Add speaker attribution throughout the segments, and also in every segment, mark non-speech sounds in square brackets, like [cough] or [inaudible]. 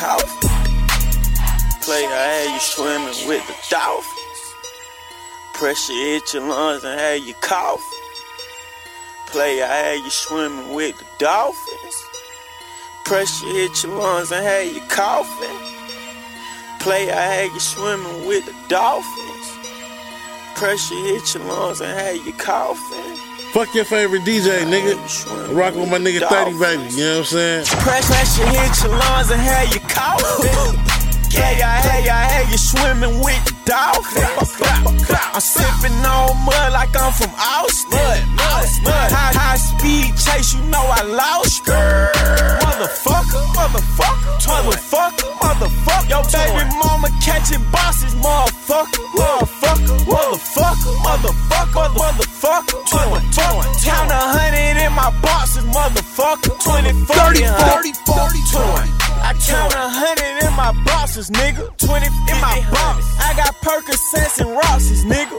Speaker 1: Play, I had you swimming with the dolphins. Pressure hit your lungs and had you coughing. Play, I had you swimming with the dolphins. Pressure hit your lungs and had you coughing. Play, I had you swimming with the dolphins. Pressure hit your lungs and had you coughing.
Speaker 2: Fuck your favorite DJ, nigga. Rock with my nigga 30, baby. You know what I'm saying?
Speaker 1: Pressure hit your lungs and had you coughing. Hey, I, hey, I, hey, you swimming with the dolphins. [laughs] I'm sipping on mud like I'm from Austin. Mud, mud, mud. High, high speed chase, you know I lost. Motherfucker, motherfucker, motherfucker, motherfucker. Yo, baby mama catching bosses, motherfucker, motherfucker, my boxes, nigga. 20 in my box. I got Percocets and Roxy's, nigga.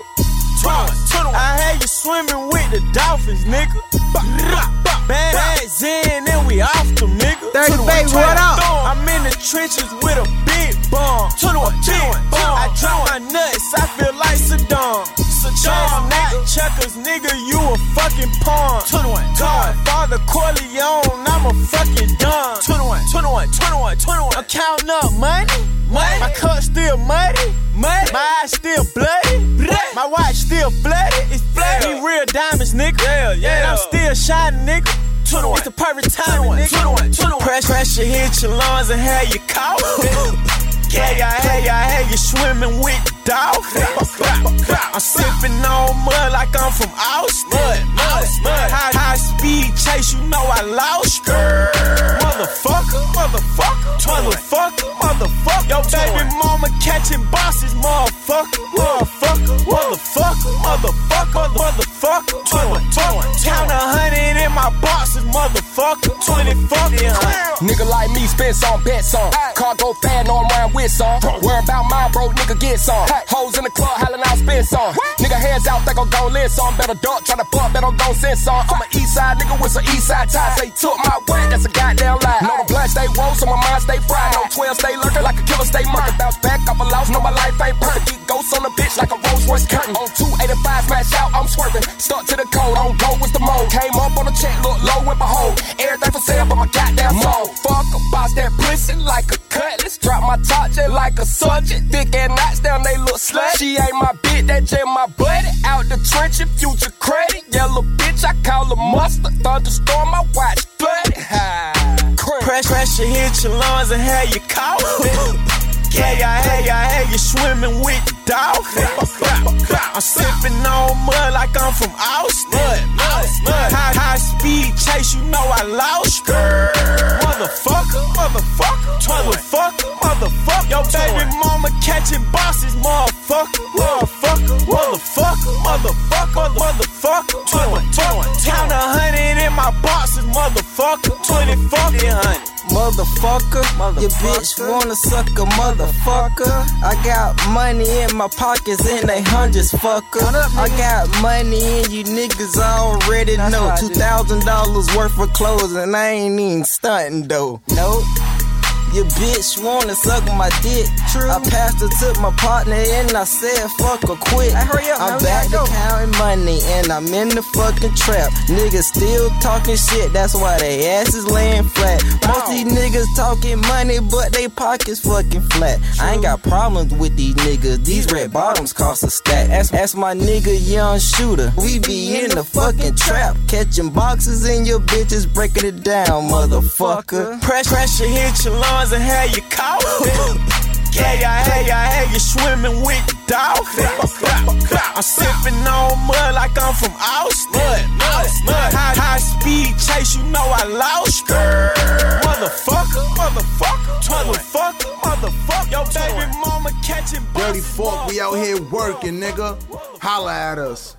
Speaker 1: I had you swimming with the dolphins, nigga. Bad ass in and we off them, nigga.
Speaker 3: 30 baby, what up?
Speaker 1: I'm in the trenches with a big bomb. Big bomb. I drop my nuts, I feel like Saddam. Saddam, not checkers, nigga, you a fucking pawn. Godfather Corleone, I'm a fucking don. 21, 21, 21, 21. I'm counting up money. Money. My cup still muddy. Muddy. My eyes still bloody. My watch still bloody. It's bloody. We real diamonds, nigga. Yeah, yeah. And I'm still shining, nigga. 21. It's the perfect time, 21, nigga. 21, 21. Press, pressure hit your lungs and have you caught. Hey, I, hey, I, hey, you swimming with dolphins. I'm sipping on mud like I'm from Austin. Mud, mud. High, high speed chase, you know I lost. Motherfucker, motherfucker, motherfucker, motherfucker. Yo, baby mama catching bosses, motherfucker, motherfucker, motherfucker, motherfucker, motherfucker, motherfucker. Count a hundred in my boxes, motherfucker, 20 fucking
Speaker 4: Nigga like me spend some, bet some. Car go fast, know I'm with some. Worry about my bro, nigga get some. Hoes in the club, hollering out, spend some. Nigga hands out, think I'm gon' live some. Better duck, tryna bump, better gon' send some. I'm an east side nigga with some east side ties. They took my word, that's a goddamn lie. Know the blood stay roll, so my mind stay fried. No 12 stay lurking like a killer stay murking. Bounce back off a loss, know my life ain't perfect. Keep ghosts on the bitch like a Rolls Royce curtain. On 285, smash out, I'm swerving. Stuck to the code, on go with the mode. Came up on the check, look low my hoe. Everything for sale, but my goddamn soul. Fuck about that pussy like a cutlass. Drop my top just like a sergeant. Thick and knots down, they look slut. She ain't my bitch, that just my buddy. Out the trench and future credit. Yellow bitch, I call her mustard. Thunderstorm, I watch flooded.
Speaker 1: Press, pressure hit your lungs and have you caught. Hey, hey, hey, you swimming with the dolphins. [laughs] I'm sipping on mud like I'm from Austin. Mud, mud, High, high speed chase, you know I lost. Motherfucker, motherfucker, motherfucker, motherfucker. Yo, baby mama catching bosses, motherfucker, motherfucker, motherfucker, motherfucker, motherfucker, motherfucker. Count a hundred in my boxes, motherfucker, 20 fucking hundred.
Speaker 3: Motherfucker, your bitch wanna suck a motherfucker. I got money in my pockets and they hundreds, fucker. I got money and you niggas already know. Two thousand dollars worth of clothes and I ain't even stunting though. Nope. Your bitch wanna suck my dick. True. I passed her to my partner and I said fuck her quit. I hurry up, I'm back to counting money and I'm in the fucking trap. Niggas still talking shit, that's why they ass is laying flat. Most these niggas talking money, but they pockets fucking flat. I ain't got problems with these niggas. These red bottoms cost a stack. Ask, ask my nigga young shooter. We be in the fucking trap, catching boxes and your bitches breaking it down, motherfucker.
Speaker 1: Press, pressure hit your lungs and have you caught. Hey, I, hey, I, hey, you swimming with the dolphins. I'm sipping on mud like I'm from Austin. Mud, mud. High, high speed chase, you know I lost. Motherfucker, motherfucker, motherfucker, motherfucker. Yo, baby mama catching
Speaker 5: Dirty Fork, we out here working, nigga. Holla at us.